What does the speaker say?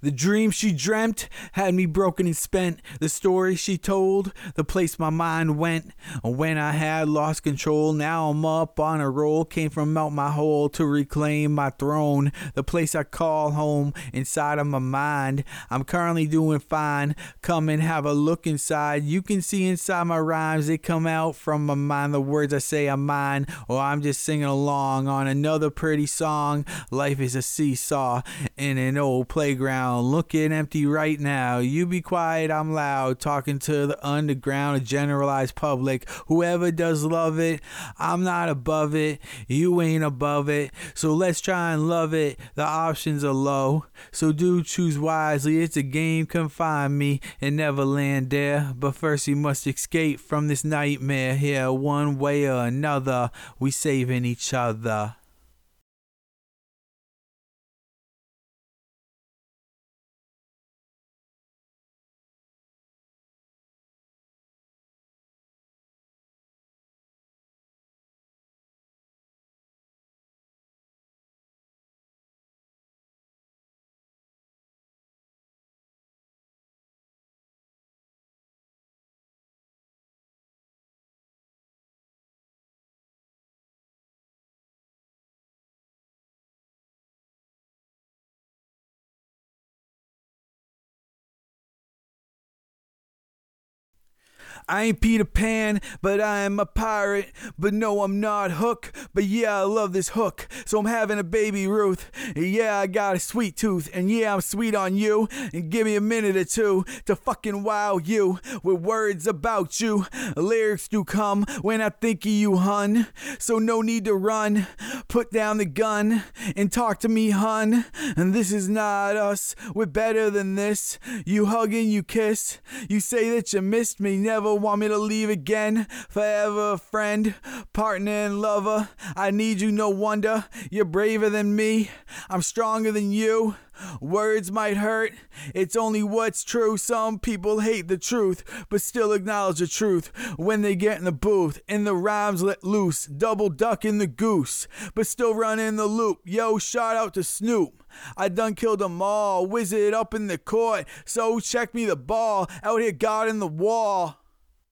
The dream she dreamt had me broken and spent. The story she told, the place my mind went. When I had lost control, now I'm up on a roll. Came from out my hole to reclaim my throne. The place I call home inside of my mind. I'm currently doing fine. Come and have a look inside. You can see inside my rhymes, they come out from my mind. The words I say are mine, or I'm just singing along on another pretty song. Life is a seesaw in an old playground looking empty right now. You be quiet, I'm loud, talking to the underground, a generalized public. Whoever does love it, I'm not above it. You ain't above it. So let's try and love it. The options are low. So do choose wisely. It's a game, come find me and never land there. But first, you must escape from this nightmare here, one way or another. We saving each other. I ain't Peter Pan, but I am a pirate. But no, I'm not Hook. But yeah, I love this hook. So I'm having a baby Ruth. Yeah, I got a sweet tooth. And yeah, I'm sweet on you. And give me a minute or two to fucking wow you with words about you. Lyrics do come when I think of you, hun. So no need to run. Put down the gun and talk to me, hun. And this is not us. We're better than this. You hug and you kiss. You say that you missed me. Never want me to leave again. Forever a friend, partner, and lover. I need you, no wonder. You're braver than me. I'm stronger than you. Words might hurt, it's only what's true. Some people hate the truth, but still acknowledge the truth when they get in the booth. In the rhymes let loose, double duck in the goose, but still run in the loop. Yo, shout out to Snoop. I done killed them all, wizard up in the court. So check me the ball, out here guarding the wall.